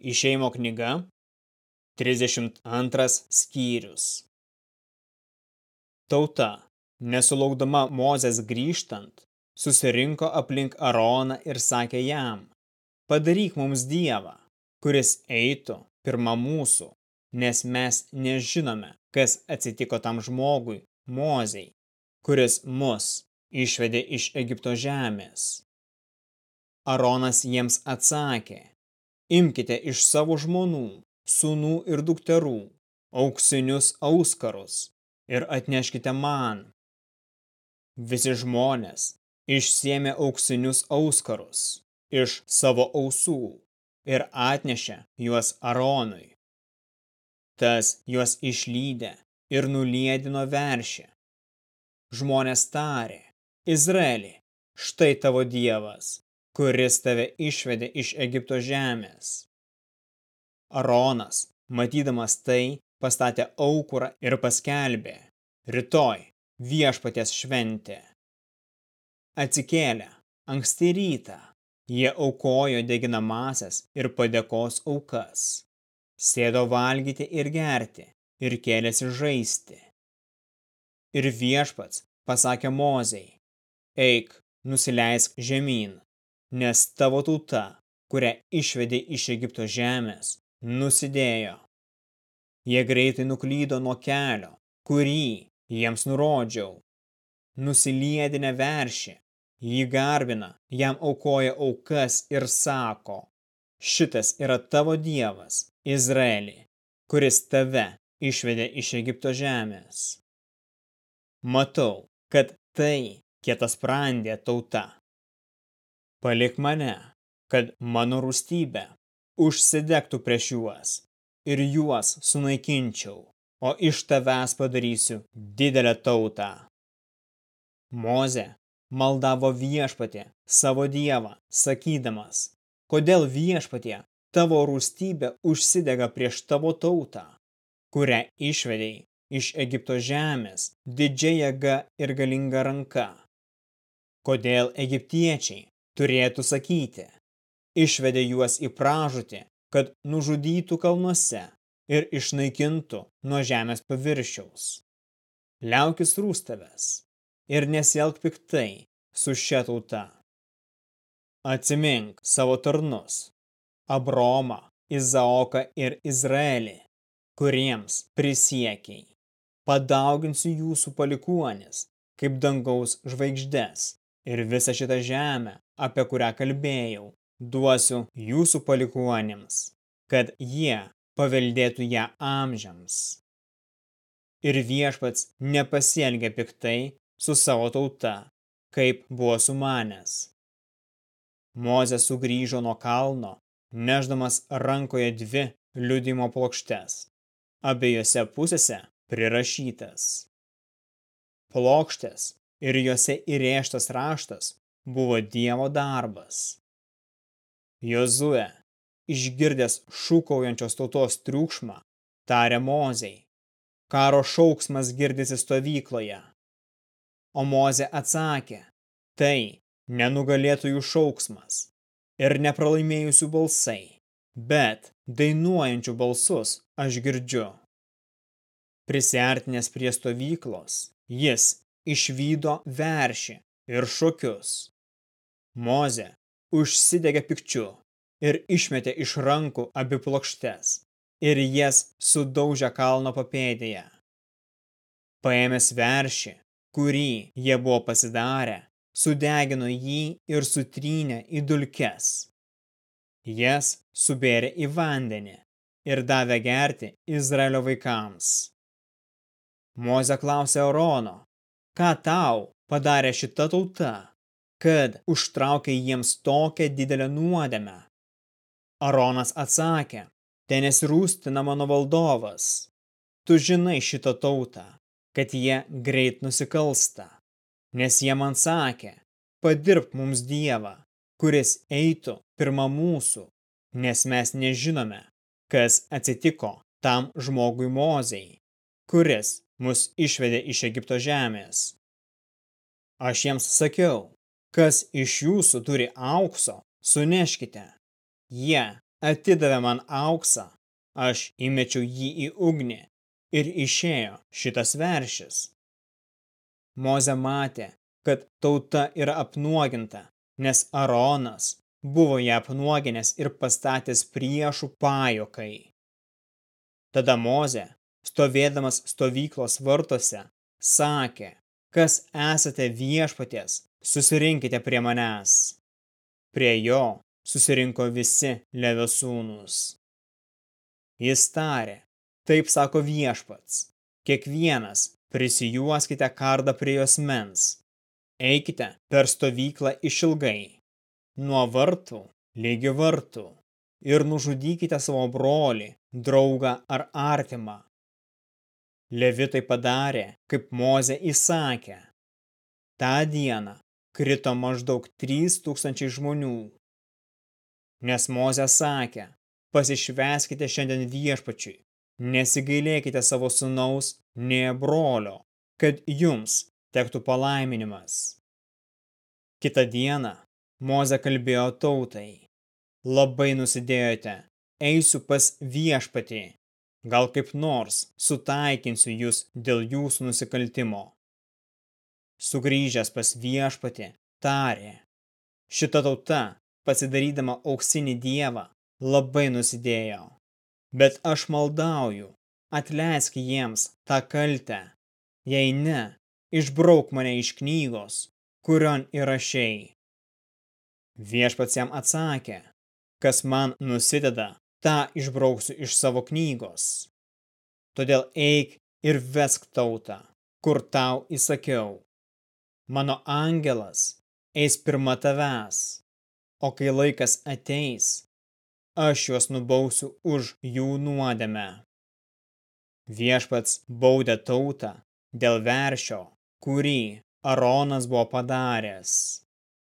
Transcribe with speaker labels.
Speaker 1: Išeimo knyga, 32 skyrius. Tauta, nesulaukdama Mozės grįžtant, susirinko aplink Aroną ir sakė jam, padaryk mums dievą, kuris eitų pirma mūsų, nes mes nežinome, kas atsitiko tam žmogui, Mozei, kuris mus išvedė iš Egipto žemės. Aronas jiems atsakė, imkite iš savo žmonų, sūnų ir dukterų, auksinius auskarus ir atneškite man. Visi žmonės išsiemė auksinius auskarus iš savo ausų ir atnešė juos Aronui. Tas juos išlydė ir nuliedino veršį. Žmonės tarė, Izraeli, štai tavo dievas, kuris tave išvedė iš Egipto žemės. Aronas, matydamas tai, pastatė aukurą ir paskelbė, rytoj viešpaties šventė. Atsikėlę, anksti rytą, jie aukojo deginamasias ir padėkos aukas, sėdo valgyti ir gerti ir kėlėsi žaisti. Ir viešpats pasakė Mozei, eik, nusileisk žemyn, nes tavo tauta, kurią išvedė iš Egipto žemės, nusidėjo. Jie greitai nuklydo nuo kelio, kurį jiems nurodžiau. Nusiliedinę veršį, jį garbina, jam aukoja aukas ir sako, šitas yra tavo dievas, Izraeli, kuris tave išvedė iš Egipto žemės. Matau, kad tai kietas prandė tauta Palik mane, kad mano rūstybė užsidegtų prieš juos ir juos sunaikinčiau, o iš tavęs padarysiu didelę tautą. Moze maldavo viešpatė savo dievą, sakydamas, kodėl viešpatė tavo rūstybė užsidega prieš tavo tautą, kurią išvedėjai iš Egipto žemės didžia jėga ir galinga ranka. Kodėl egiptiečiai turėtų sakyti, išvedė juos į pražutį, kad nužudytų kalnuose ir išnaikintų nuo žemės paviršiaus. Liaukis rūstavęs ir nesielg piktai su šia tauta. Atsimink savo tarnus, Abromą, Izaoką ir Izraelį, kuriems prisiekiai. Padauginsiu jūsų palikuonis, kaip dangaus žvaigždes, ir visą šitą žemę, apie kurią kalbėjau, duosiu jūsų palikuonėms, kad jie paveldėtų ją amžiams. Ir viešpats nepasielgė piktai su savo tauta, kaip buvo sumanęs. Mozė sugrįžo nuo kalno, neždamas rankoje dvi liudimo plokštes, abiejose pusėse prirašytas. Plokštės ir juose įrėžtas raštas buvo Dievo darbas. Jozue, išgirdęs šūkaujančios tautos triukšmą, tarė Mozei, karo šauksmas girdisi stovykloje. O Mozė atsakė, tai nenugalėtųjų šauksmas ir nepralaimėjusių balsai, bet dainuojančių balsus aš girdžiu. Prisiartinęs prie stovyklos, jis išvydo veršį ir šokius. Moze užsidegė pikčiu ir išmetė iš rankų abi plokštes ir jas sudaužė kalno papėdėje. Paėmęs veršį, kurį jie buvo pasidarę, sudegino jį ir sutrynė į dulkes. Jas subėrė į vandenį ir davė gerti Izraelio vaikams. Moze klausė Orono, ką tau padarė šita tauta, kad užtraukė jiems tokią didelę nuodėmę. Aronas atsakė, ten nesirūstina mano valdovas. Tu žinai šitą tautą, kad jie greit nusikalsta, nes jie man sakė, padirb mums Dievą, kuris eitų pirma mūsų, nes mes nežinome, kas atsitiko tam žmogui Mozei, kuris mus išvedė iš Egipto žemės. Aš jiems sakiau, kas iš jūsų turi aukso, suneškite. Jie atidavė man auksą, aš įmečiau jį į ugnį ir išėjo šitas veršis. Moze matė, kad tauta yra apnuoginta, nes Aronas buvo ją apnuoginęs ir pastatęs priešų pajokai. Tada Moze, stovėdamas stovyklos vartose, sakė, kas esate viešpaties, susirinkite prie manęs. Prie jo susirinko visi Levio sūnus. Jis tarė, taip sako viešpats, kiekvienas prisijuoskite kardą prie jos mens, eikite per stovyklą išilgai, nuo vartų lygi vartų, ir nužudykite savo brolį, draugą ar artimą. Levitai padarė, kaip Moze įsakė. Ta diena krito maždaug 3000 žmonių. Nes Moze sakė, pasišveskite šiandien viešpačiui, nesigailėkite savo sunaus, nie brolio, kad jums tektų palaiminimas. Kita diena Moze kalbėjo tautai. Labai nusidėjote, eisiu pas viešpatį, gal kaip nors sutaikinsiu jūs dėl jūsų nusikaltimo. Sugrįžęs pas viešpatį, tarė, šita tauta, pasidarydama auksinį dievą, labai nusidėjo. Bet aš maldauju, atleisk jiems tą kaltę. Jei ne, išbrauk mane iš knygos, kurion įrašiai. Viešpats jam atsakė, kas man nusideda, tą išbrauksiu iš savo knygos. Todėl eik ir vesk tautą, kur tau įsakiau mano angelas eis pirma tavęs, o kai laikas ateis, aš juos nubausiu už jų nuodėmę. Viešpats baudė tautą dėl veršio, kurį Aronas buvo padaręs.